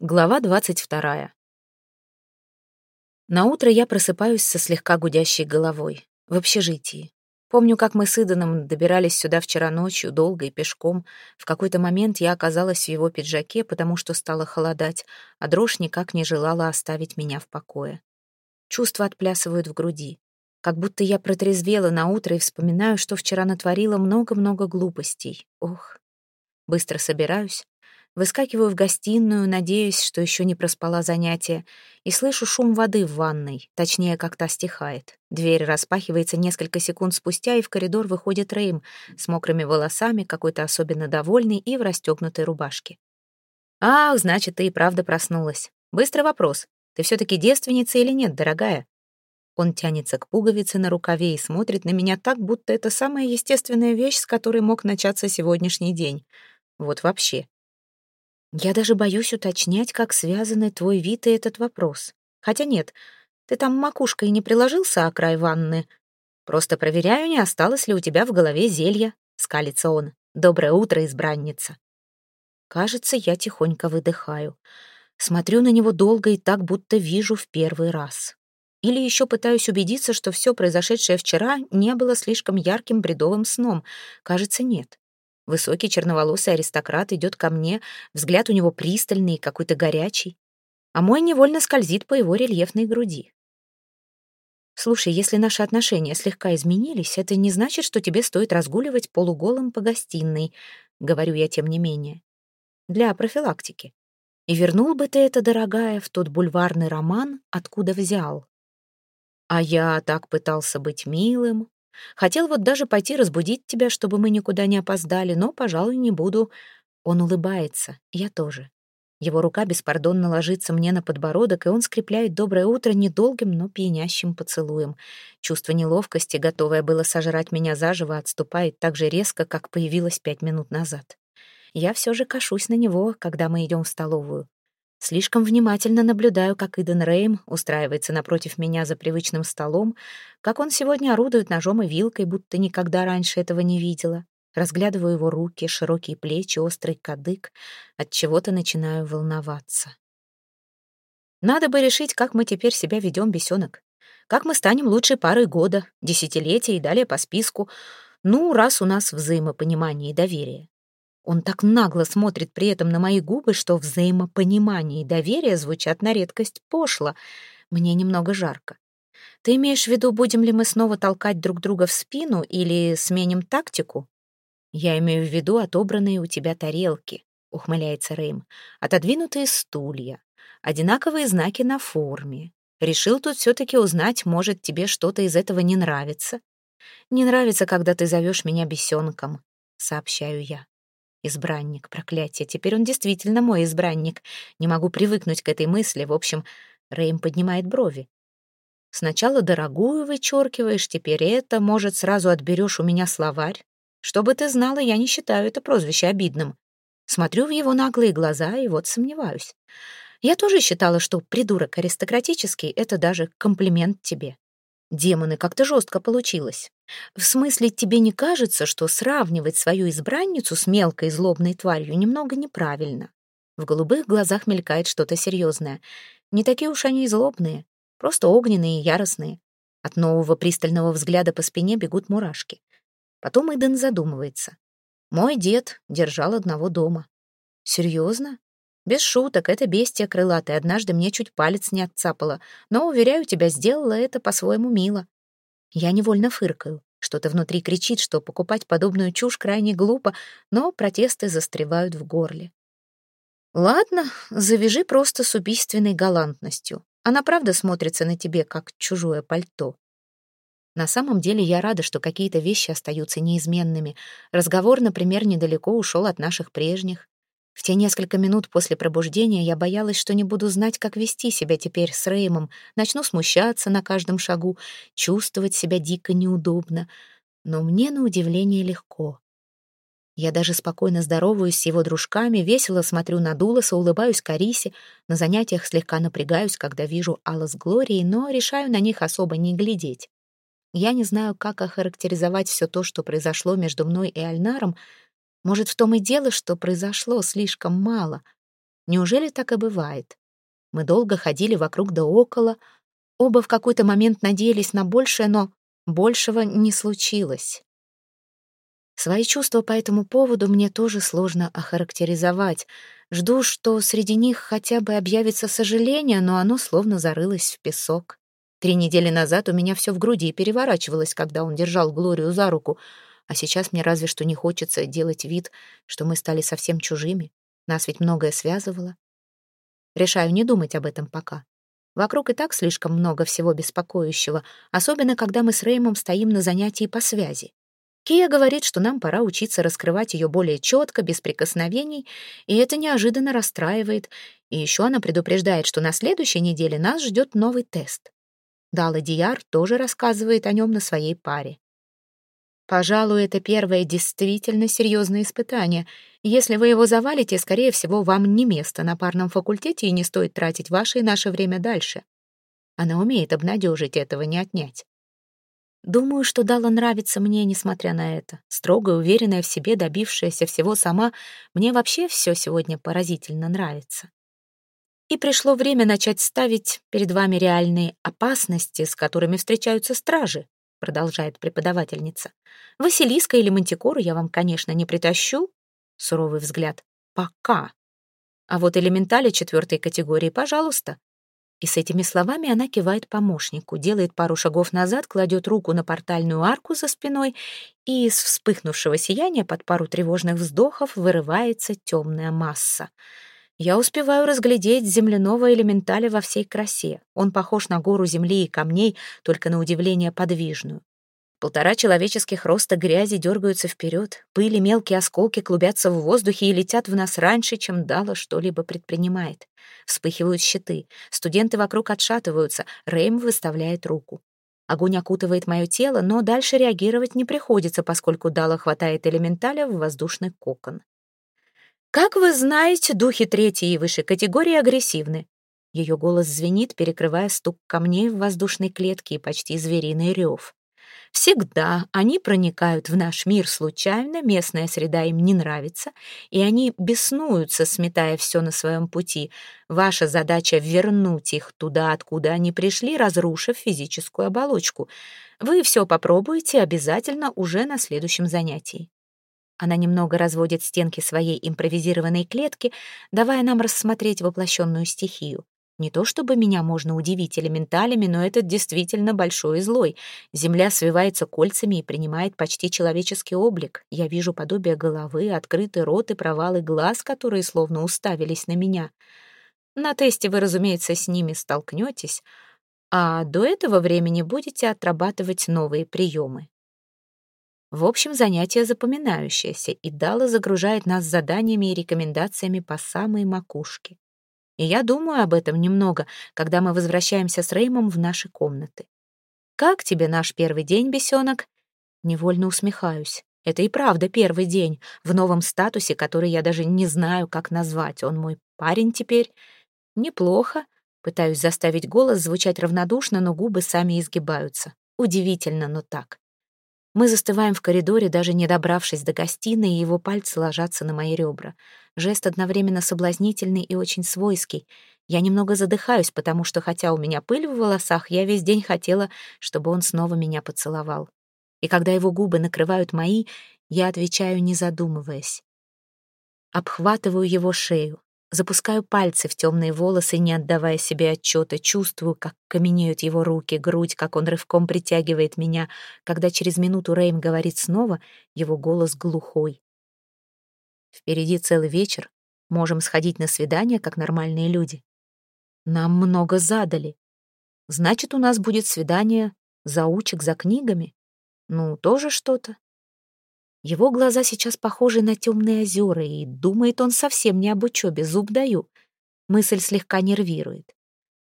Глава двадцать вторая. На утро я просыпаюсь со слегка гудящей головой. В общежитии. Помню, как мы с Иданом добирались сюда вчера ночью, долго и пешком. В какой-то момент я оказалась в его пиджаке, потому что стало холодать, а дрожь никак не желала оставить меня в покое. Чувства отплясывают в груди. Как будто я протрезвела на утро и вспоминаю, что вчера натворила много-много глупостей. Ох. Быстро собираюсь, Выскакиваю в гостиную, надеясь, что еще не проспала занятие, и слышу шум воды в ванной, точнее, как та стихает. Дверь распахивается несколько секунд спустя, и в коридор выходит Рейм с мокрыми волосами, какой-то особенно довольный и в расстегнутой рубашке. «Ах, значит, ты и правда проснулась. Быстрый вопрос. Ты все-таки девственница или нет, дорогая?» Он тянется к пуговице на рукаве и смотрит на меня так, будто это самая естественная вещь, с которой мог начаться сегодняшний день. Вот вообще. Я даже боюсь уточнять, как связаны твой вид и этот вопрос. Хотя нет, ты там макушкой не приложился о край ванны. Просто проверяю, не осталось ли у тебя в голове зелья, скалится он. Доброе утро, избранница. Кажется, я тихонько выдыхаю. Смотрю на него долго и так, будто вижу в первый раз. Или еще пытаюсь убедиться, что все произошедшее вчера не было слишком ярким бредовым сном. Кажется, нет. Высокий черноволосый аристократ идет ко мне, взгляд у него пристальный, какой-то горячий, а мой невольно скользит по его рельефной груди. Слушай, если наши отношения слегка изменились, это не значит, что тебе стоит разгуливать полуголым по гостиной, говорю я тем не менее. Для профилактики. И вернул бы ты это, дорогая, в тот бульварный роман, откуда взял. А я так пытался быть милым, Хотел вот даже пойти разбудить тебя, чтобы мы никуда не опоздали, но, пожалуй, не буду. Он улыбается, я тоже. Его рука беспардонно ложится мне на подбородок, и он скрепляет доброе утро недолгим, но пьянящим поцелуем. Чувство неловкости, готовое было сожрать меня заживо, отступает так же резко, как появилось пять минут назад. Я все же кашусь на него, когда мы идем в столовую. Слишком внимательно наблюдаю, как Иден Рейм устраивается напротив меня за привычным столом, как он сегодня орудует ножом и вилкой, будто никогда раньше этого не видела. Разглядываю его руки, широкие плечи, острый кадык. От чего-то начинаю волноваться. Надо бы решить, как мы теперь себя ведем, бесенок. Как мы станем лучшей парой года, десятилетия и далее по списку. Ну, раз у нас взаимопонимание и доверие. Он так нагло смотрит при этом на мои губы, что взаимопонимание и доверие звучат на редкость пошло. Мне немного жарко. Ты имеешь в виду, будем ли мы снова толкать друг друга в спину или сменим тактику? Я имею в виду отобранные у тебя тарелки, ухмыляется Рэйм, отодвинутые стулья, одинаковые знаки на форме. Решил тут все-таки узнать, может, тебе что-то из этого не нравится. Не нравится, когда ты зовешь меня бесенком, сообщаю я. Избранник, проклятие, теперь он действительно мой избранник. Не могу привыкнуть к этой мысли. В общем, Рэйм поднимает брови. Сначала дорогую вычеркиваешь, теперь это, может, сразу отберешь у меня словарь. Чтобы ты знала, я не считаю это прозвище обидным. Смотрю в его наглые глаза и вот сомневаюсь. Я тоже считала, что придурок аристократический — это даже комплимент тебе. Демоны, как-то жестко получилось. В смысле, тебе не кажется, что сравнивать свою избранницу с мелкой злобной тварью немного неправильно? В голубых глазах мелькает что-то серьезное. Не такие уж они и злобные, просто огненные и яростные. От нового пристального взгляда по спине бегут мурашки. Потом Иден задумывается. Мой дед держал одного дома. Серьезно? Без шуток, это бестия крылатая однажды мне чуть палец не отцапала, но, уверяю тебя, сделала это по-своему мило. Я невольно фыркаю. Что-то внутри кричит, что покупать подобную чушь крайне глупо, но протесты застревают в горле. Ладно, завяжи просто с убийственной галантностью. Она правда смотрится на тебе, как чужое пальто. На самом деле я рада, что какие-то вещи остаются неизменными. Разговор, например, недалеко ушел от наших прежних. В те несколько минут после пробуждения я боялась, что не буду знать, как вести себя теперь с Реймом, начну смущаться на каждом шагу, чувствовать себя дико неудобно. Но мне, на удивление, легко. Я даже спокойно здороваюсь с его дружками, весело смотрю на Дулоса, улыбаюсь Карисе, на занятиях слегка напрягаюсь, когда вижу Алла с Глорией, но решаю на них особо не глядеть. Я не знаю, как охарактеризовать все то, что произошло между мной и Альнаром, может, в том и дело, что произошло слишком мало. Неужели так и бывает? Мы долго ходили вокруг да около, оба в какой-то момент надеялись на большее, но большего не случилось. Свои чувства по этому поводу мне тоже сложно охарактеризовать. Жду, что среди них хотя бы объявится сожаление, но оно словно зарылось в песок. Три недели назад у меня все в груди переворачивалось, когда он держал Глорию за руку, а сейчас мне разве что не хочется делать вид, что мы стали совсем чужими. Нас ведь многое связывало. Решаю не думать об этом пока. Вокруг и так слишком много всего беспокоящего, особенно когда мы с Реймом стоим на занятии по связи. Кия говорит, что нам пора учиться раскрывать ее более четко, без прикосновений, и это неожиданно расстраивает. И еще она предупреждает, что на следующей неделе нас ждет новый тест. Дала Дияр тоже рассказывает о нем на своей паре. Пожалуй, это первое действительно серьезное испытание. Если вы его завалите, скорее всего, вам не место на парном факультете и не стоит тратить ваше и наше время дальше. Она умеет обнадежить, этого не отнять. Думаю, что Дала нравится мне, несмотря на это. Строгая, уверенная в себе, добившаяся всего сама, мне вообще все сегодня поразительно нравится. И пришло время начать ставить перед вами реальные опасности, с которыми встречаются стражи, продолжает преподавательница. Василиска или мантикору я вам, конечно, не притащу. Суровый взгляд. Пока. А вот элементали четвертой категории, пожалуйста. И с этими словами она кивает помощнику, делает пару шагов назад, кладет руку на портальную арку за спиной, и из вспыхнувшего сияния под пару тревожных вздохов вырывается темная масса. Я успеваю разглядеть земляного элементаля во всей красе. Он похож на гору земли и камней, только на удивление подвижную. Полтора человеческих роста грязи дергаются вперед, пыли мелкие осколки клубятся в воздухе и летят в нас раньше, чем Дала что-либо предпринимает. Вспыхивают щиты, студенты вокруг отшатываются, Рэйм выставляет руку. Огонь окутывает мое тело, но дальше реагировать не приходится, поскольку Дала хватает элементаля в воздушный кокон. «Как вы знаете, духи третьей и выше категории агрессивны». Ее голос звенит, перекрывая стук камней в воздушной клетке и почти звериный рев. Всегда они проникают в наш мир случайно, местная среда им не нравится, и они беснуются, сметая все на своем пути. Ваша задача — вернуть их туда, откуда они пришли, разрушив физическую оболочку. Вы все попробуете обязательно уже на следующем занятии. Она немного разводит стенки своей импровизированной клетки, давая нам рассмотреть воплощенную стихию. Не то чтобы меня можно удивить элементалями, но этот действительно большой и злой. Земля свивается кольцами и принимает почти человеческий облик. Я вижу подобие головы, открытый рот и провалы глаз, которые словно уставились на меня. На тесте вы, разумеется, с ними столкнетесь, а до этого времени будете отрабатывать новые приемы. В общем, занятие запоминающееся, и Дала загружает нас заданиями и рекомендациями по самой макушке. И я думаю об этом немного, когда мы возвращаемся с Реймом в наши комнаты. «Как тебе наш первый день, бесенок?» Невольно усмехаюсь. Это и правда первый день, в новом статусе, который я даже не знаю, как назвать. Он мой парень теперь. Неплохо. Пытаюсь заставить голос звучать равнодушно, но губы сами изгибаются. Удивительно, но так. Мы застываем в коридоре, даже не добравшись до гостиной, и его пальцы ложатся на мои ребра. Жест одновременно соблазнительный и очень свойский. Я немного задыхаюсь, потому что, хотя у меня пыль в волосах, я весь день хотела, чтобы он снова меня поцеловал. И когда его губы накрывают мои, я отвечаю, не задумываясь. Обхватываю его шею, Запускаю пальцы в темные волосы, не отдавая себе отчета, чувствую, как каменеют его руки, грудь, как он рывком притягивает меня. Когда через минуту Рэйм говорит снова, его голос глухой. Впереди целый вечер, можем сходить на свидание, как нормальные люди. Нам много задали. Значит, у нас будет свидание заучек за книгами? Ну, тоже что-то. Его глаза сейчас похожи на темные озера, и думает он совсем не об учебе, зуб даю. Мысль слегка нервирует.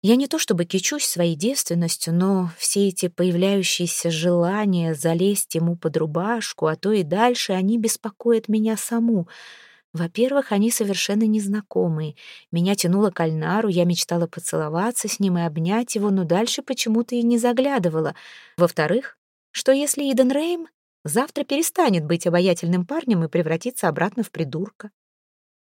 Я не то чтобы кичусь своей девственностью, но все эти появляющиеся желания залезть ему под рубашку, а то и дальше, они беспокоят меня саму. Во-первых, они совершенно незнакомые. Меня тянуло к Альнару, я мечтала поцеловаться с ним и обнять его, но дальше почему-то и не заглядывала. Во-вторых, что если Иден Рейм завтра перестанет быть обаятельным парнем и превратится обратно в придурка.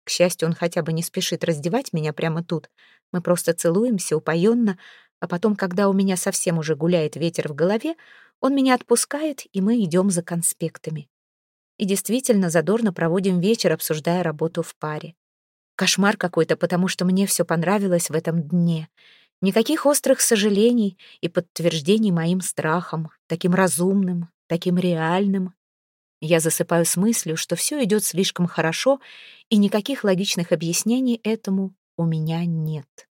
К счастью, он хотя бы не спешит раздевать меня прямо тут. Мы просто целуемся упоенно, а потом, когда у меня совсем уже гуляет ветер в голове, он меня отпускает, и мы идем за конспектами. И действительно задорно проводим вечер, обсуждая работу в паре. Кошмар какой-то, потому что мне все понравилось в этом дне. Никаких острых сожалений и подтверждений моим страхам, таким разумным, таким реальным. Я засыпаю с мыслью, что все идет слишком хорошо, и никаких логичных объяснений этому у меня нет.